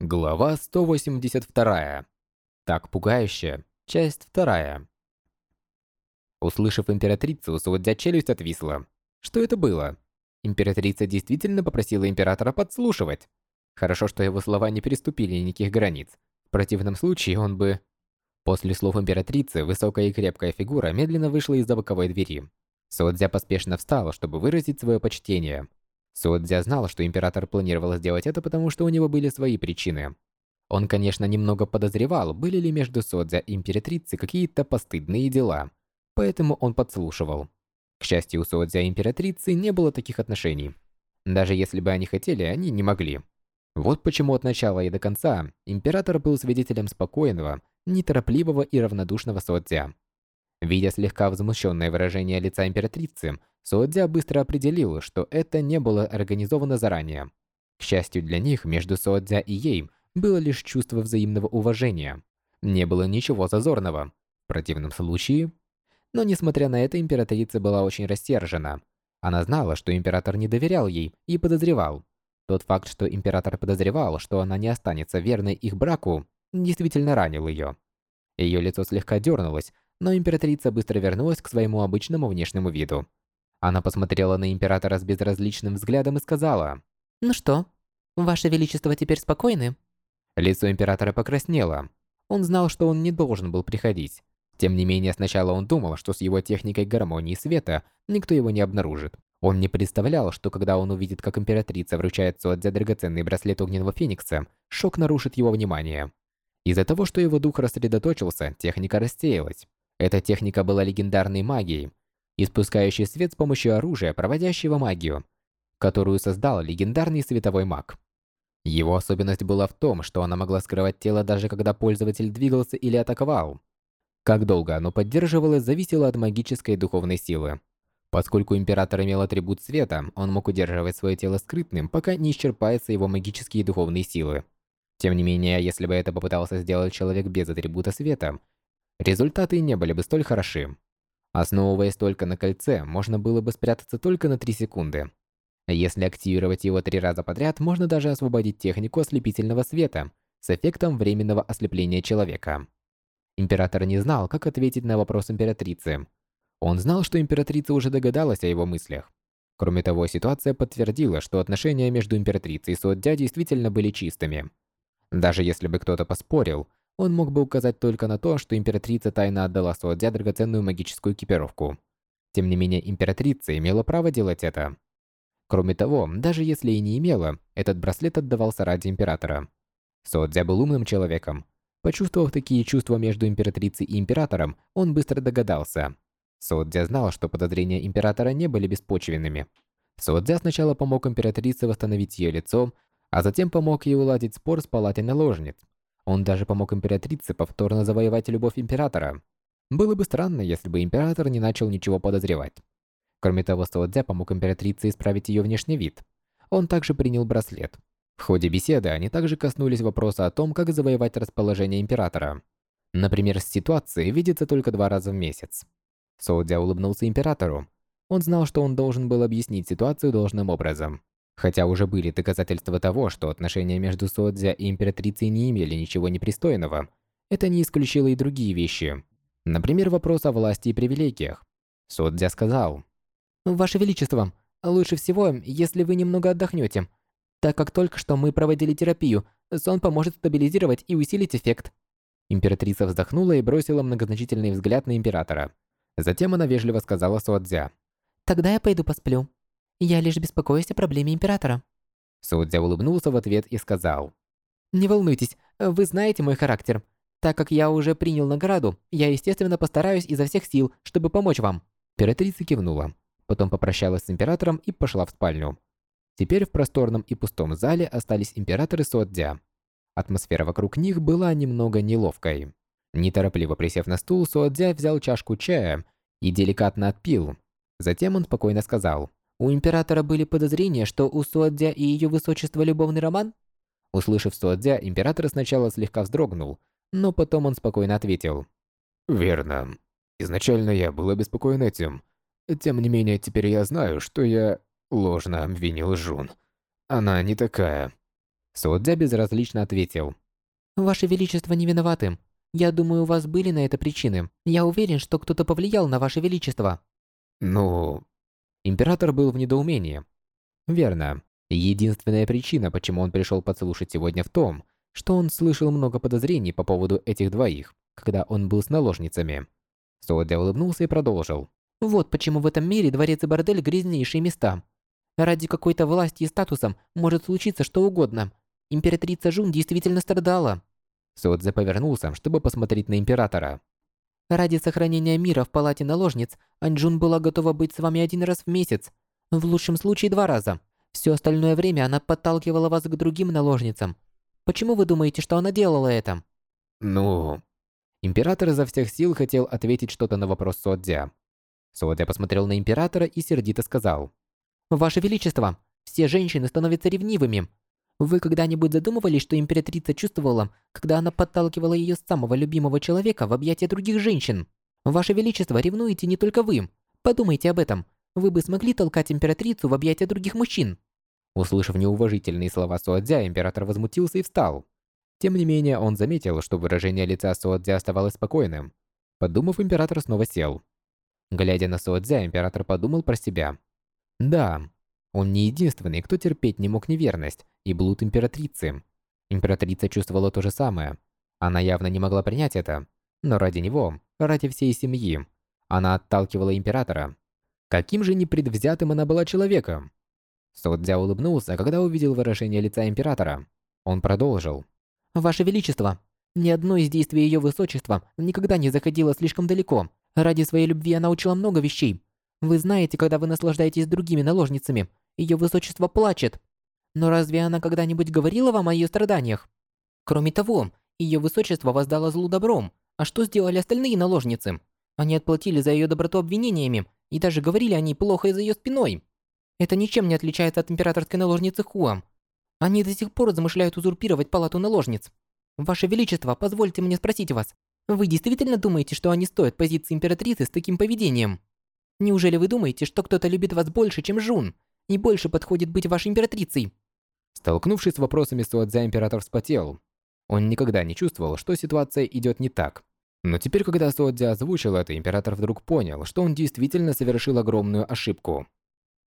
Глава 182. Так пугающе. Часть 2. Услышав императрицу, Суодзя челюсть отвисла. Что это было? Императрица действительно попросила императора подслушивать. Хорошо, что его слова не переступили никаких границ. В противном случае он бы... После слов императрицы, высокая и крепкая фигура медленно вышла из-за боковой двери. Суодзя поспешно встала, чтобы выразить свое почтение. Суодзя знал, что император планировал сделать это, потому что у него были свои причины. Он, конечно, немного подозревал, были ли между Суодзя и императрицей какие-то постыдные дела, поэтому он подслушивал. К счастью, у Суодзя и императрицы не было таких отношений. Даже если бы они хотели, они не могли. Вот почему от начала и до конца император был свидетелем спокойного, неторопливого и равнодушного Суодзя. Видя слегка возмущенное выражение лица императрицы, Суодзя быстро определил, что это не было организовано заранее. К счастью для них, между Суодзя и ей было лишь чувство взаимного уважения. Не было ничего зазорного. В противном случае... Но несмотря на это, императрица была очень рассержена. Она знала, что император не доверял ей и подозревал. Тот факт, что император подозревал, что она не останется верной их браку, действительно ранил ее. Ее лицо слегка дернулось, но императрица быстро вернулась к своему обычному внешнему виду. Она посмотрела на императора с безразличным взглядом и сказала, «Ну что, Ваше Величество теперь спокойны?» Лицо императора покраснело. Он знал, что он не должен был приходить. Тем не менее, сначала он думал, что с его техникой гармонии света никто его не обнаружит. Он не представлял, что когда он увидит, как императрица вручает Суадзе драгоценный браслет Огненного Феникса, шок нарушит его внимание. Из-за того, что его дух рассредоточился, техника рассеялась. Эта техника была легендарной магией, испускающий свет с помощью оружия, проводящего магию, которую создал легендарный световой маг. Его особенность была в том, что она могла скрывать тело даже когда пользователь двигался или атаковал. Как долго оно поддерживалось, зависело от магической и духовной силы. Поскольку Император имел атрибут света, он мог удерживать свое тело скрытным, пока не исчерпаются его магические и духовные силы. Тем не менее, если бы это попытался сделать человек без атрибута света, результаты не были бы столь хороши. Основываясь только на кольце, можно было бы спрятаться только на 3 секунды. Если активировать его три раза подряд, можно даже освободить технику ослепительного света с эффектом временного ослепления человека. Император не знал, как ответить на вопрос императрицы. Он знал, что императрица уже догадалась о его мыслях. Кроме того, ситуация подтвердила, что отношения между императрицей и Суоддя действительно были чистыми. Даже если бы кто-то поспорил, он мог бы указать только на то, что императрица тайно отдала Суодзя драгоценную магическую экипировку. Тем не менее, императрица имела право делать это. Кроме того, даже если и не имела, этот браслет отдавался ради императора. Суодзя был умным человеком. Почувствовав такие чувства между императрицей и императором, он быстро догадался. Суодзя знал, что подозрения императора не были беспочвенными. Суодзя сначала помог императрице восстановить ее лицо, а затем помог ей уладить спор с палатой наложниц, он даже помог императрице повторно завоевать любовь императора. Было бы странно, если бы император не начал ничего подозревать. Кроме того, Суодзя помог императрице исправить ее внешний вид. Он также принял браслет. В ходе беседы они также коснулись вопроса о том, как завоевать расположение императора. Например, ситуации видится только два раза в месяц. Соудзя улыбнулся императору. Он знал, что он должен был объяснить ситуацию должным образом. Хотя уже были доказательства того, что отношения между Содзя и императрицей не имели ничего непристойного, это не исключило и другие вещи. Например, вопрос о власти и привилегиях. Содзя сказал, «Ваше Величество, лучше всего, если вы немного отдохнете, так как только что мы проводили терапию, сон поможет стабилизировать и усилить эффект». Императрица вздохнула и бросила многозначительный взгляд на императора. Затем она вежливо сказала Содзя, «Тогда я пойду посплю». Я лишь беспокоюсь о проблеме Императора». Судзя улыбнулся в ответ и сказал. «Не волнуйтесь, вы знаете мой характер. Так как я уже принял награду, я, естественно, постараюсь изо всех сил, чтобы помочь вам». Императрица кивнула, потом попрощалась с Императором и пошла в спальню. Теперь в просторном и пустом зале остались Императоры Суодзя. Атмосфера вокруг них была немного неловкой. Неторопливо присев на стул, Суодзя взял чашку чая и деликатно отпил. Затем он спокойно сказал. У императора были подозрения, что у Суадзя и ее высочества любовный роман? Услышав Суадзя, император сначала слегка вздрогнул, но потом он спокойно ответил. «Верно. Изначально я был обеспокоен этим. Тем не менее, теперь я знаю, что я ложно обвинил Жун. Она не такая». Суодзя безразлично ответил. «Ваше Величество не виноваты. Я думаю, у вас были на это причины. Я уверен, что кто-то повлиял на Ваше Величество». «Ну...» Император был в недоумении. Верно. Единственная причина, почему он пришел подслушать сегодня в том, что он слышал много подозрений по поводу этих двоих, когда он был с наложницами. Суодзя улыбнулся и продолжил. «Вот почему в этом мире дворец и бордель – грязнейшие места. Ради какой-то власти и статуса может случиться что угодно. Императрица Жун действительно страдала». Суодзе повернулся, чтобы посмотреть на Императора. «Ради сохранения мира в палате наложниц Анджун была готова быть с вами один раз в месяц, в лучшем случае два раза. Все остальное время она подталкивала вас к другим наложницам. Почему вы думаете, что она делала это?» «Ну...» Император изо всех сил хотел ответить что-то на вопрос Суодзя. Суодзя посмотрел на Императора и сердито сказал. «Ваше Величество, все женщины становятся ревнивыми. Вы когда-нибудь задумывались, что императрица чувствовала, когда она подталкивала ее самого любимого человека в объятия других женщин? Ваше Величество, ревнуете не только вы. Подумайте об этом. Вы бы смогли толкать императрицу в объятия других мужчин?» Услышав неуважительные слова Суадзя, император возмутился и встал. Тем не менее, он заметил, что выражение лица Суадзя оставалось спокойным. Подумав, император снова сел. Глядя на Суадзя, император подумал про себя. Да, он не единственный, кто терпеть не мог неверность и блуд императрицы. Императрица чувствовала то же самое. Она явно не могла принять это, но ради него, ради всей семьи, она отталкивала императора. Каким же непредвзятым она была человеком? Содзя улыбнулся, когда увидел выражение лица императора. Он продолжил. «Ваше Величество, ни одно из действий Ее Высочества никогда не заходило слишком далеко. Ради своей любви она учила много вещей. Вы знаете, когда вы наслаждаетесь другими наложницами, ее высочество плачет. Но разве она когда-нибудь говорила вам о ее страданиях? Кроме того, ее высочество воздало злу добром. А что сделали остальные наложницы? Они отплатили за ее доброту обвинениями и даже говорили о ней плохо за ее спиной. Это ничем не отличается от императорской наложницы Хуа. Они до сих пор замышляют узурпировать палату наложниц. Ваше Величество, позвольте мне спросить вас, вы действительно думаете, что они стоят позиции императрицы с таким поведением? Неужели вы думаете, что кто-то любит вас больше, чем Жун, и больше подходит быть вашей императрицей?» Столкнувшись с вопросами Суадзя, император вспотел. Он никогда не чувствовал, что ситуация идет не так. Но теперь, когда Суадзя озвучил это, император вдруг понял, что он действительно совершил огромную ошибку.